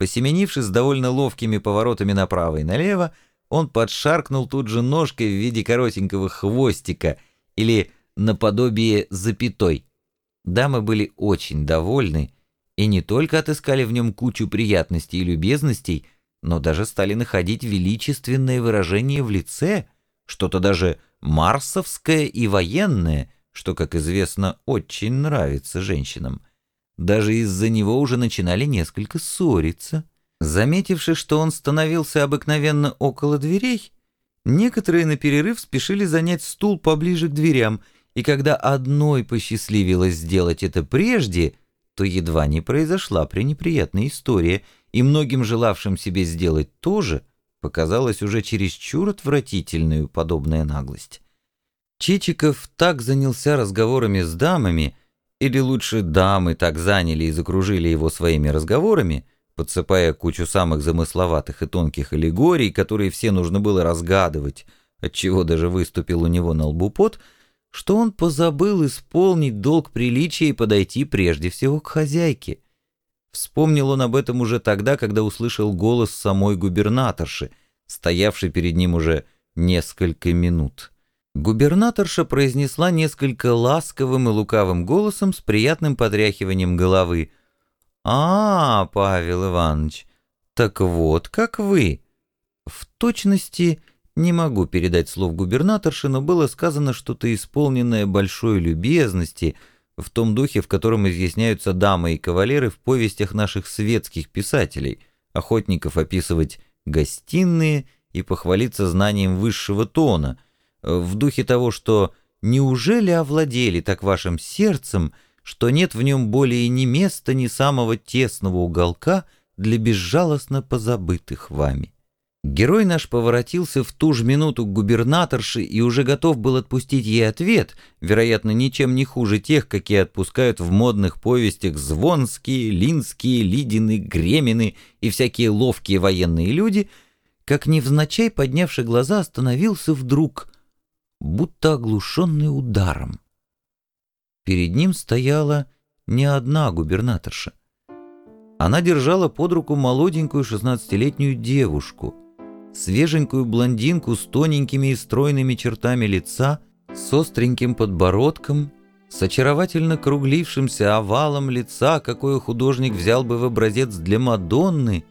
Посеменившись с довольно ловкими поворотами направо и налево, он подшаркнул тут же ножкой в виде коротенького хвостика или наподобие запятой. Дамы были очень довольны и не только отыскали в нем кучу приятностей и любезностей, но даже стали находить величественное выражение в лице, что-то даже марсовское и военное, что, как известно, очень нравится женщинам. Даже из-за него уже начинали несколько ссориться. Заметивши, что он становился обыкновенно около дверей, некоторые на перерыв спешили занять стул поближе к дверям, и когда одной посчастливилось сделать это прежде, то едва не произошла пренеприятная история, и многим желавшим себе сделать то же, показалась уже чересчур отвратительную подобная наглость. Чичиков так занялся разговорами с дамами, или лучше дамы так заняли и закружили его своими разговорами, подсыпая кучу самых замысловатых и тонких аллегорий, которые все нужно было разгадывать, отчего даже выступил у него на лбу пот, что он позабыл исполнить долг приличия и подойти прежде всего к хозяйке. Вспомнил он об этом уже тогда, когда услышал голос самой губернаторши, стоявшей перед ним уже несколько минут. Губернаторша произнесла несколько ласковым и лукавым голосом с приятным подряхиванием головы — «А, Павел Иванович, так вот как вы!» В точности не могу передать слов губернаторши, но было сказано что-то исполненное большой любезности, в том духе, в котором изъясняются дамы и кавалеры в повестях наших светских писателей, охотников описывать гостиные и похвалиться знанием высшего тона, в духе того, что «неужели овладели так вашим сердцем», что нет в нем более ни места, ни самого тесного уголка для безжалостно позабытых вами. Герой наш поворотился в ту же минуту к губернаторше и уже готов был отпустить ей ответ, вероятно, ничем не хуже тех, какие отпускают в модных повестях Звонские, Линские, Лидины, Гремины и всякие ловкие военные люди, как невзначай поднявший глаза остановился вдруг, будто оглушенный ударом. Перед ним стояла не одна губернаторша. Она держала под руку молоденькую шестнадцатилетнюю девушку, свеженькую блондинку с тоненькими и стройными чертами лица, с остреньким подбородком, с очаровательно круглившимся овалом лица, какое художник взял бы в образец для Мадонны,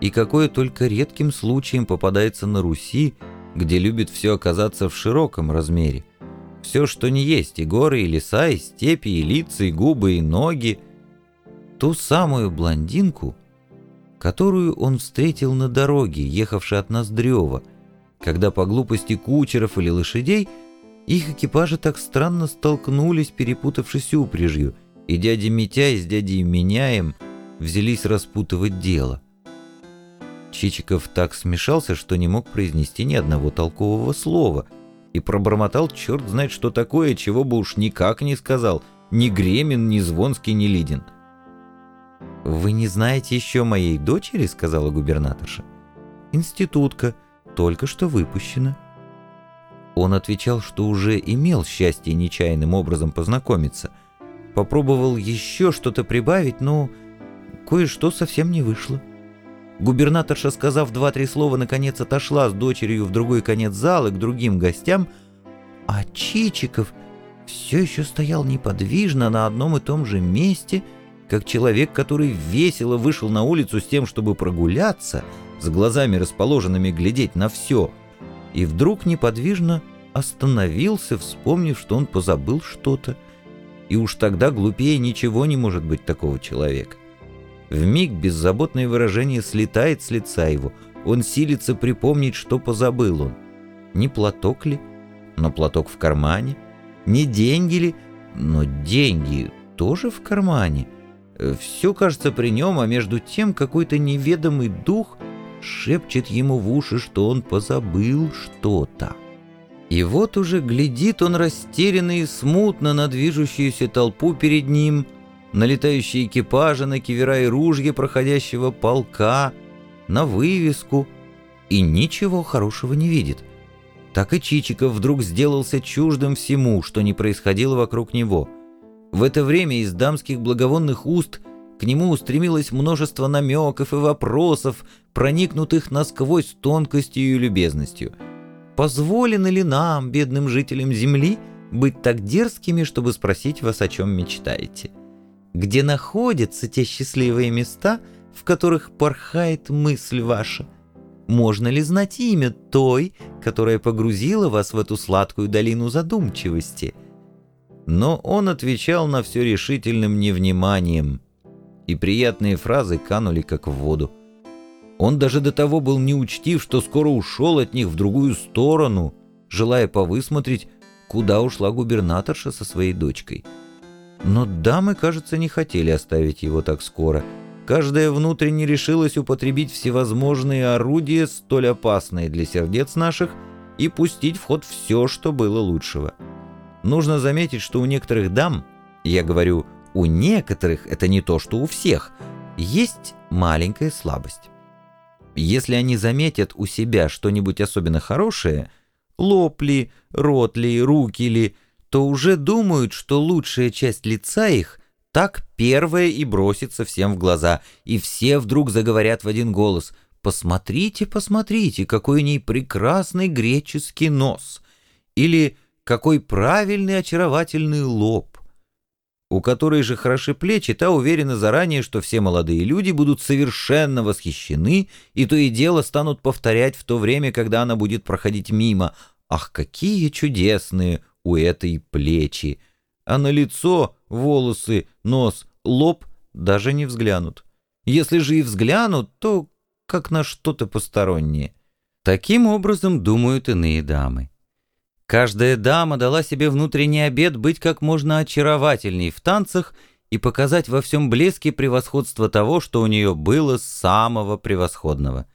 и какое только редким случаем попадается на Руси, где любит все оказаться в широком размере. Все, что не есть, и горы, и леса, и степи, и лица, и губы, и ноги. Ту самую блондинку, которую он встретил на дороге, ехавшей от Ноздрева, когда по глупости кучеров или лошадей их экипажи так странно столкнулись, перепутавшись упряжью, и дядя Митяй с дядей Меняем взялись распутывать дело. Чичиков так смешался, что не мог произнести ни одного толкового слова — и пробормотал черт знает что такое, чего бы уж никак не сказал, ни Гремин, ни Звонский, ни Лидин. «Вы не знаете еще моей дочери?» — сказала губернаторша. «Институтка, только что выпущена». Он отвечал, что уже имел счастье нечаянным образом познакомиться. Попробовал еще что-то прибавить, но кое-что совсем не вышло. Губернаторша, сказав два-три слова, наконец отошла с дочерью в другой конец зала к другим гостям, а Чичиков все еще стоял неподвижно на одном и том же месте, как человек, который весело вышел на улицу с тем, чтобы прогуляться, с глазами расположенными глядеть на все, и вдруг неподвижно остановился, вспомнив, что он позабыл что-то, и уж тогда глупее ничего не может быть такого человека. В миг беззаботное выражение слетает с лица его. Он силится припомнить, что позабыл он. Не платок ли? Но платок в кармане. Не деньги ли? Но деньги тоже в кармане. Все кажется при нем, а между тем какой-то неведомый дух шепчет ему в уши, что он позабыл что-то. И вот уже глядит он растерянно и смутно на движущуюся толпу перед ним — на летающие экипажи, на кивера и ружья проходящего полка, на вывеску, и ничего хорошего не видит. Так и Чичиков вдруг сделался чуждым всему, что не происходило вокруг него. В это время из дамских благовонных уст к нему устремилось множество намеков и вопросов, проникнутых насквозь тонкостью и любезностью. Позволено ли нам, бедным жителям Земли, быть так дерзкими, чтобы спросить вас, о чем мечтаете? Где находятся те счастливые места, в которых порхает мысль ваша? Можно ли знать имя той, которая погрузила вас в эту сладкую долину задумчивости? Но он отвечал на все решительным невниманием, и приятные фразы канули как в воду. Он даже до того был неучтив, что скоро ушел от них в другую сторону, желая повысмотреть, куда ушла губернаторша со своей дочкой. Но дамы, кажется, не хотели оставить его так скоро — Каждая внутренне решилась употребить всевозможные орудия, столь опасные для сердец наших, и пустить в ход все, что было лучшего. Нужно заметить, что у некоторых дам, я говорю, у некоторых, это не то, что у всех, есть маленькая слабость. Если они заметят у себя что-нибудь особенно хорошее, лоб ли, рот руки ли, то уже думают, что лучшая часть лица их так первое и бросится всем в глаза, и все вдруг заговорят в один голос. «Посмотрите, посмотрите, какой у ней прекрасный греческий нос!» Или «Какой правильный очаровательный лоб!» У которой же хороши плечи, та уверена заранее, что все молодые люди будут совершенно восхищены и то и дело станут повторять в то время, когда она будет проходить мимо. «Ах, какие чудесные у этой плечи!» а на лицо, волосы, нос, лоб даже не взглянут. Если же и взглянут, то как на что-то постороннее. Таким образом думают иные дамы. Каждая дама дала себе внутренний обет быть как можно очаровательней в танцах и показать во всем блеске превосходство того, что у нее было самого превосходного.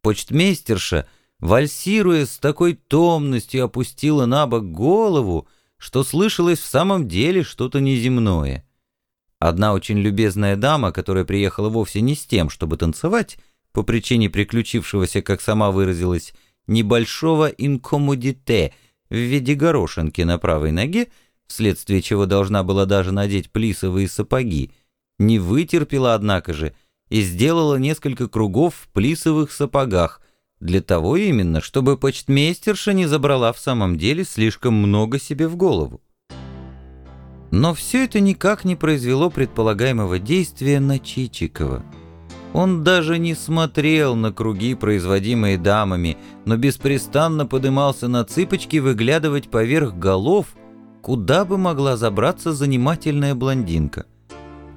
Почтмейстерша, вальсируя с такой томностью, опустила на бок голову, что слышалось в самом деле что-то неземное. Одна очень любезная дама, которая приехала вовсе не с тем, чтобы танцевать, по причине приключившегося, как сама выразилась, небольшого инкомодите в виде горошинки на правой ноге, вследствие чего должна была даже надеть плисовые сапоги, не вытерпела, однако же, и сделала несколько кругов в плисовых сапогах, для того именно, чтобы почтмейстерша не забрала в самом деле слишком много себе в голову. Но все это никак не произвело предполагаемого действия на Чичикова. Он даже не смотрел на круги, производимые дамами, но беспрестанно подымался на цыпочки выглядывать поверх голов, куда бы могла забраться занимательная блондинка.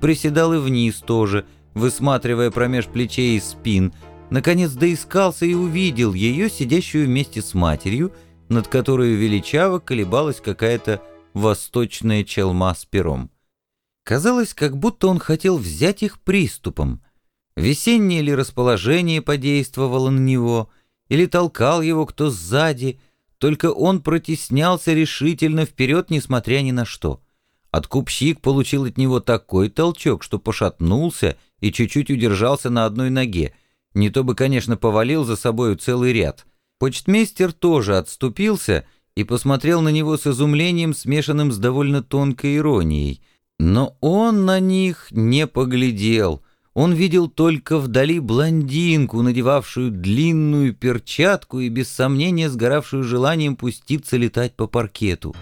Приседал и вниз тоже, высматривая промеж плечей и спин – наконец доискался и увидел ее, сидящую вместе с матерью, над которой величаво колебалась какая-то восточная челма с пером. Казалось, как будто он хотел взять их приступом. Весеннее ли расположение подействовало на него, или толкал его кто сзади, только он протеснялся решительно вперед, несмотря ни на что. Откупщик получил от него такой толчок, что пошатнулся и чуть-чуть удержался на одной ноге — не то бы, конечно, повалил за собою целый ряд. Почтмейстер тоже отступился и посмотрел на него с изумлением, смешанным с довольно тонкой иронией. Но он на них не поглядел. Он видел только вдали блондинку, надевавшую длинную перчатку и без сомнения сгоравшую желанием пуститься летать по паркету.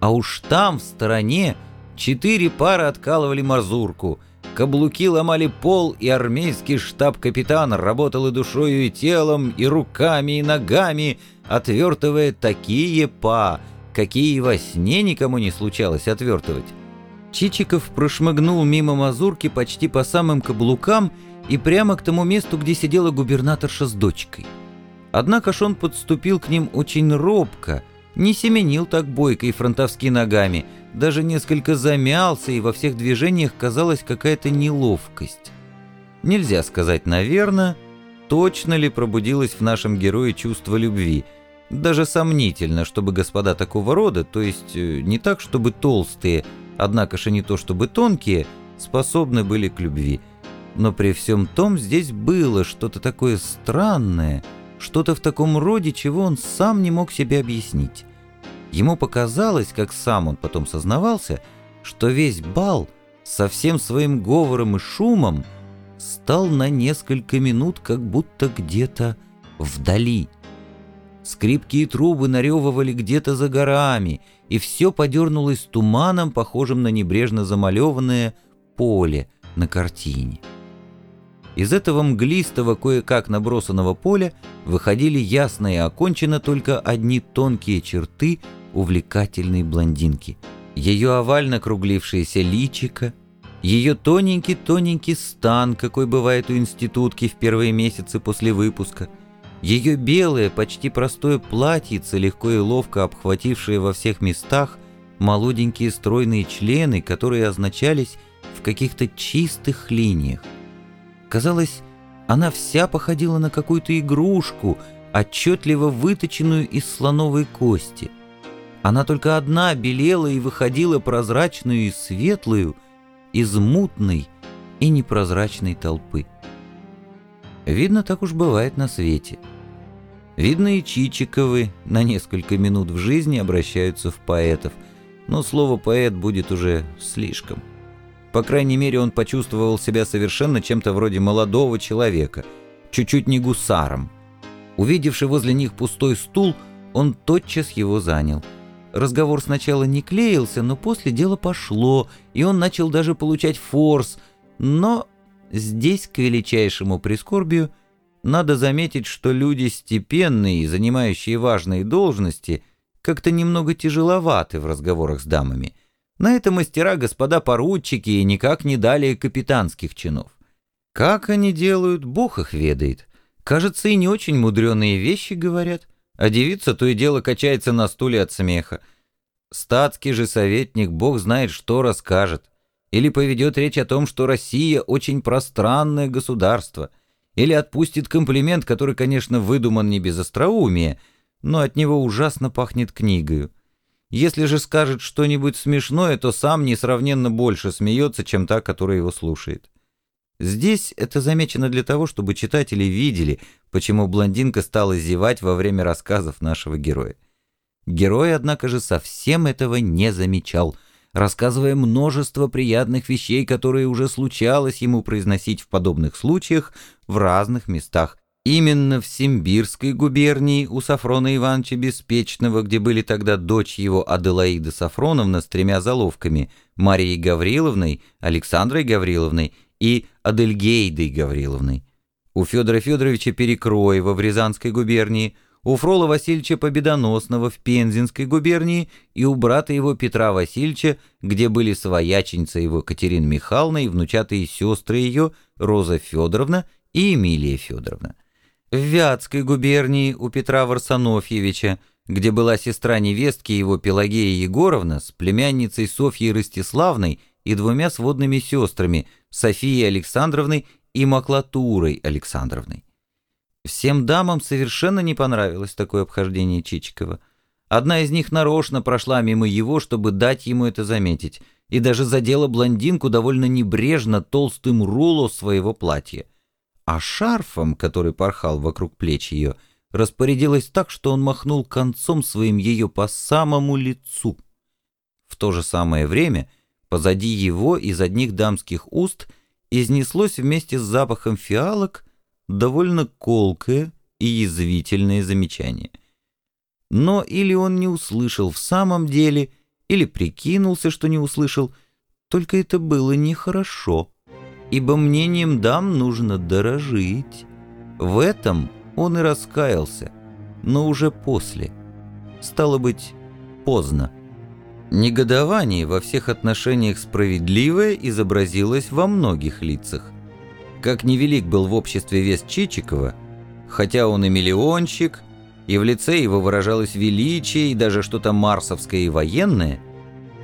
А уж там, в стороне, четыре пары откалывали мазурку — Каблуки ломали пол, и армейский штаб-капитан работал и душою, и телом, и руками, и ногами, отвертывая такие па, какие во сне никому не случалось отвертывать. Чичиков прошмыгнул мимо мазурки почти по самым каблукам и прямо к тому месту, где сидела губернаторша с дочкой. Однако ж он подступил к ним очень робко, не семенил так бойко и фронтовски ногами — даже несколько замялся, и во всех движениях казалась какая-то неловкость. Нельзя сказать, наверное, точно ли пробудилось в нашем герое чувство любви. Даже сомнительно, чтобы господа такого рода, то есть э, не так, чтобы толстые, однако же не то, чтобы тонкие, способны были к любви. Но при всем том здесь было что-то такое странное, что-то в таком роде, чего он сам не мог себе объяснить. Ему показалось, как сам он потом сознавался, что весь бал со всем своим говором и шумом стал на несколько минут как будто где-то вдали. Скрипки и трубы наревывали где-то за горами, и все подернулось туманом, похожим на небрежно замалеванное поле на картине. Из этого мглистого, кое-как набросанного поля выходили ясно и окончено только одни тонкие черты увлекательной блондинки. Ее овально круглившееся личико, ее тоненький-тоненький стан, какой бывает у институтки в первые месяцы после выпуска, ее белое, почти простое платьице, легко и ловко обхватившее во всех местах молоденькие стройные члены, которые означались в каких-то чистых линиях. Казалось, она вся походила на какую-то игрушку, отчетливо выточенную из слоновой кости. Она только одна белела и выходила прозрачную и светлую, из мутной и непрозрачной толпы. Видно, так уж бывает на свете. Видно, и Чичиковы на несколько минут в жизни обращаются в поэтов, но слово «поэт» будет уже слишком. По крайней мере, он почувствовал себя совершенно чем-то вроде молодого человека, чуть-чуть не гусаром. Увидевший возле них пустой стул, он тотчас его занял – Разговор сначала не клеился, но после дело пошло, и он начал даже получать форс. Но здесь, к величайшему прискорбию, надо заметить, что люди степенные и занимающие важные должности как-то немного тяжеловаты в разговорах с дамами. На это мастера господа поручики никак не далее капитанских чинов. Как они делают, бог их ведает. Кажется, и не очень мудреные вещи говорят а девица то и дело качается на стуле от смеха. Статский же советник, бог знает, что расскажет. Или поведет речь о том, что Россия очень пространное государство. Или отпустит комплимент, который, конечно, выдуман не без остроумия, но от него ужасно пахнет книгою. Если же скажет что-нибудь смешное, то сам несравненно больше смеется, чем та, которая его слушает. Здесь это замечено для того, чтобы читатели видели, почему блондинка стала зевать во время рассказов нашего героя. Герой, однако же, совсем этого не замечал, рассказывая множество приятных вещей, которые уже случалось ему произносить в подобных случаях в разных местах. Именно в Симбирской губернии у Сафрона Ивановича Беспечного, где были тогда дочь его Аделаида Сафроновна с тремя заловками, Марией Гавриловной, Александрой Гавриловной и Адельгейдой Гавриловной. У Федора Федоровича Перекроева в Рязанской губернии, у Фрола Васильевича Победоносного в Пензенской губернии и у брата его Петра Васильевича, где были свояченица его Катерина Михайловна и внучатые сестры ее Роза Федоровна и Эмилия Федоровна. В Вятской губернии у Петра Варсонофьевича, где была сестра невестки его Пелагея Егоровна с племянницей Софьей Ростиславной и двумя сводными сестрами Софией Александровной и Маклатурой Александровной. Всем дамам совершенно не понравилось такое обхождение Чичикова. Одна из них нарочно прошла мимо его, чтобы дать ему это заметить, и даже задела блондинку довольно небрежно толстым руло своего платья. А шарфом, который порхал вокруг плеч ее, распорядилась так, что он махнул концом своим ее по самому лицу. В то же самое время — Позади его из одних дамских уст изнеслось вместе с запахом фиалок довольно колкое и язвительное замечание. Но или он не услышал в самом деле, или прикинулся, что не услышал, только это было нехорошо, ибо мнением дам нужно дорожить. В этом он и раскаялся, но уже после. Стало быть, поздно. Негодование во всех отношениях справедливое изобразилось во многих лицах. Как невелик был в обществе вес Чичикова, хотя он и миллионщик, и в лице его выражалось величие и даже что-то марсовское и военное,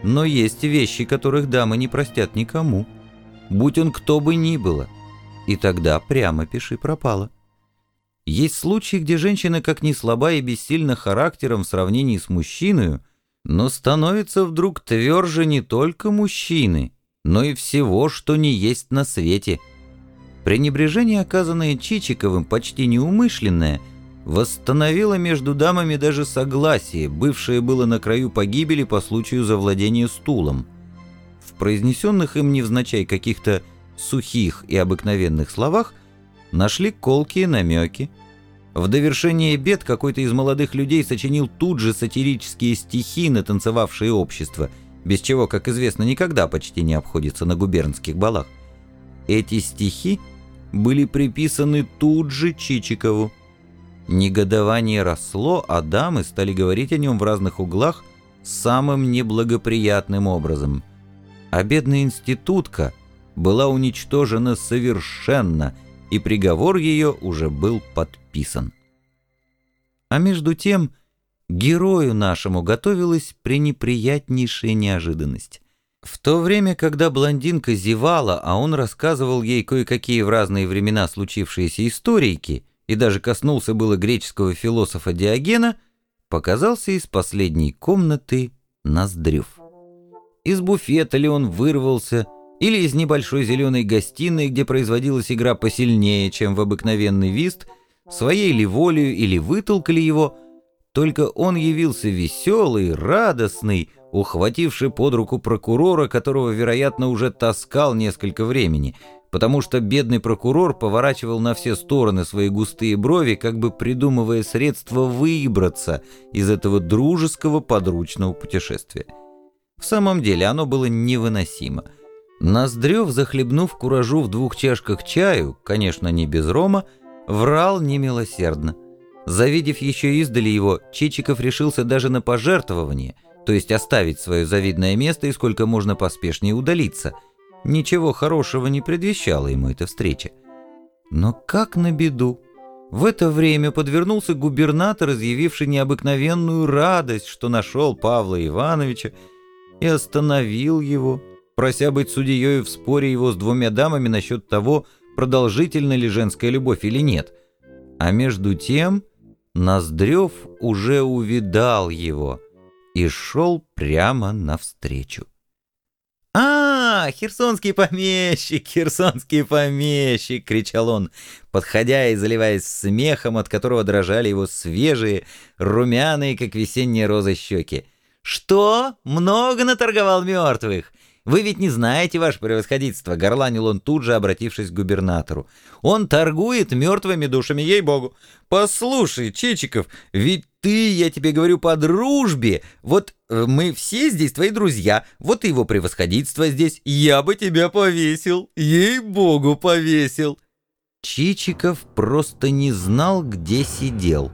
но есть вещи, которых дамы не простят никому, будь он кто бы ни было, и тогда прямо пиши пропало. Есть случаи, где женщина как ни слаба и бессильна характером в сравнении с мужчиной, но становится вдруг тверже не только мужчины, но и всего, что не есть на свете. Пренебрежение, оказанное Чичиковым, почти неумышленное, восстановило между дамами даже согласие, бывшее было на краю погибели по случаю завладения стулом. Произнесенных им невзначай каких-то сухих и обыкновенных словах, нашли колкие намеки. В довершение бед какой-то из молодых людей сочинил тут же сатирические стихи на танцевавшее общество, без чего, как известно, никогда почти не обходится на губернских балах. Эти стихи были приписаны тут же Чичикову. Негодование росло, а дамы стали говорить о нем в разных углах самым неблагоприятным образом. А бедная институтка была уничтожена совершенно, и приговор ее уже был подписан. А между тем герою нашему готовилась пренеприятнейшая неожиданность. В то время, когда блондинка зевала, а он рассказывал ей кое-какие в разные времена случившиеся историки, и даже коснулся было греческого философа Диогена, показался из последней комнаты Ноздрев. Из буфета ли он вырвался, или из небольшой зеленой гостиной, где производилась игра посильнее, чем в обыкновенный вист, своей ли волею или вытолкали его, только он явился веселый, радостный, ухвативший под руку прокурора, которого, вероятно, уже таскал несколько времени — потому что бедный прокурор поворачивал на все стороны свои густые брови, как бы придумывая средства выбраться из этого дружеского подручного путешествия. В самом деле оно было невыносимо. Ноздрев, захлебнув куражу в двух чашках чаю, конечно, не без рома, врал немилосердно. Завидев еще издали его, Чичиков решился даже на пожертвование, то есть оставить свое завидное место и сколько можно поспешнее удалиться – Ничего хорошего не предвещала ему эта встреча. Но как на беду. В это время подвернулся губернатор, изъявивший необыкновенную радость, что нашел Павла Ивановича, и остановил его, прося быть судьей в споре его с двумя дамами насчет того, продолжительна ли женская любовь или нет. А между тем Ноздрев уже увидал его и шел прямо навстречу. «А, херсонский помещик, херсонский помещик!» — кричал он, подходя и заливаясь смехом, от которого дрожали его свежие, румяные, как весенние розы, щеки. «Что? Много наторговал мертвых? Вы ведь не знаете, ваше превосходительство!» — горланил он тут же, обратившись к губернатору. «Он торгует мертвыми душами, ей-богу! Послушай, Чичиков, ведь ты, я тебе говорю, по дружбе. Вот э, мы все здесь твои друзья, вот и его превосходительство здесь. Я бы тебя повесил, ей-богу, повесил». Чичиков просто не знал, где сидел.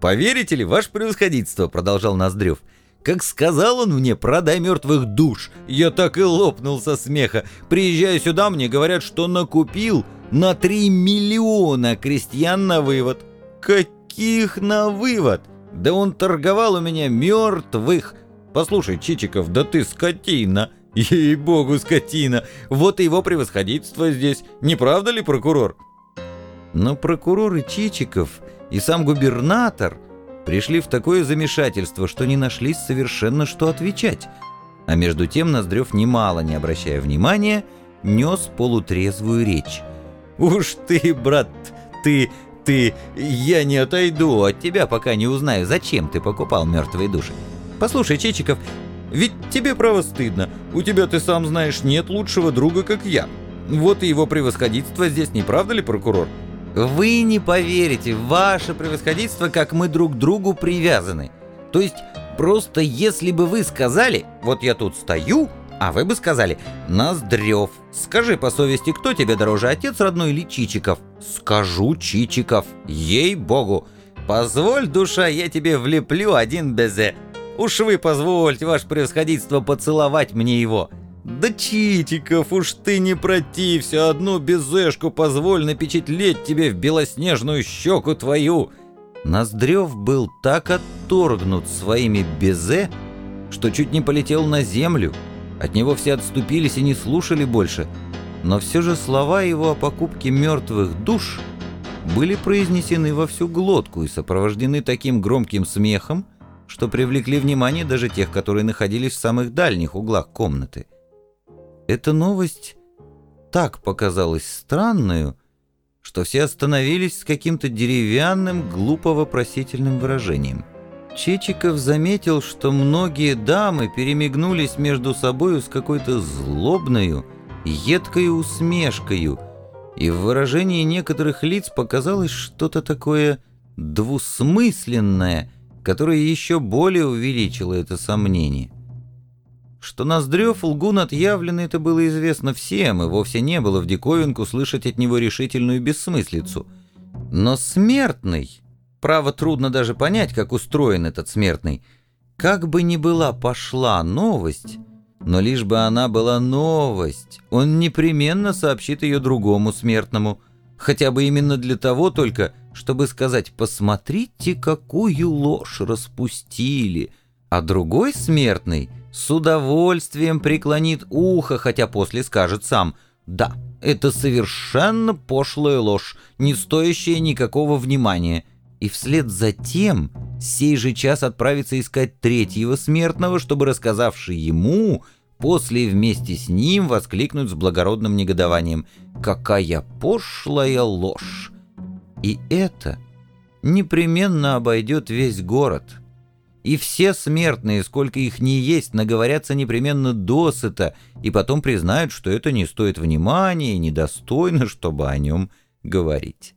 «Поверите ли, ваше превосходительство?» — продолжал Ноздрев — как сказал он мне, продай мертвых душ. Я так и лопнул со смеха. Приезжая сюда, мне говорят, что накупил на 3 миллиона крестьян на вывод. Каких на вывод? Да он торговал у меня мертвых. Послушай, Чичиков, да ты скотина. Ей-богу, скотина. Вот и его превосходительство здесь. Не правда ли, прокурор? Но прокурор и Чичиков, и сам губернатор — пришли в такое замешательство, что не нашлись совершенно что отвечать. А между тем Ноздрев, немало не обращая внимания, нес полутрезвую речь. «Уж ты, брат, ты, ты, я не отойду от тебя, пока не узнаю, зачем ты покупал мертвые души. Послушай, Чичиков, ведь тебе право стыдно. У тебя, ты сам знаешь, нет лучшего друга, как я. Вот и его превосходительство здесь, не правда ли, прокурор?» Вы не поверите, ваше превосходительство, как мы друг другу привязаны. То есть, просто если бы вы сказали, вот я тут стою, а вы бы сказали, Ноздрев, скажи по совести, кто тебе дороже, отец родной или Чичиков? Скажу Чичиков, ей-богу. Позволь, душа, я тебе влеплю один безе. Уж вы позвольте, ваше превосходительство, поцеловать мне его. «Да, Читиков, уж ты не протився, одну безэшку позволь напечатлеть тебе в белоснежную щеку твою!» Ноздрев был так отторгнут своими безе, что чуть не полетел на землю. От него все отступились и не слушали больше. Но все же слова его о покупке мертвых душ были произнесены во всю глотку и сопровождены таким громким смехом, что привлекли внимание даже тех, которые находились в самых дальних углах комнаты. Эта новость так показалась странную, что все остановились с каким-то деревянным, глупо-вопросительным выражением. Чечиков заметил, что многие дамы перемигнулись между собою с какой-то злобною, едкой усмешкою, и в выражении некоторых лиц показалось что-то такое двусмысленное, которое еще более увеличило это сомнение. Что Ноздрев лгун отъявленный, это было известно всем, и вовсе не было в диковинку слышать от него решительную бессмыслицу. Но смертный, право трудно даже понять, как устроен этот смертный, как бы ни была пошла новость, но лишь бы она была новость, он непременно сообщит ее другому смертному, хотя бы именно для того только, чтобы сказать «посмотрите, какую ложь распустили», а другой смертный с удовольствием преклонит ухо, хотя после скажет сам «да, это совершенно пошлая ложь, не стоящая никакого внимания», и вслед за тем сей же час отправится искать третьего смертного, чтобы, рассказавший ему, после вместе с ним воскликнуть с благородным негодованием «Какая пошлая ложь!» И это непременно обойдет весь город. И все смертные, сколько их ни есть, наговорятся непременно досыта, и потом признают, что это не стоит внимания и недостойно, чтобы о нем говорить.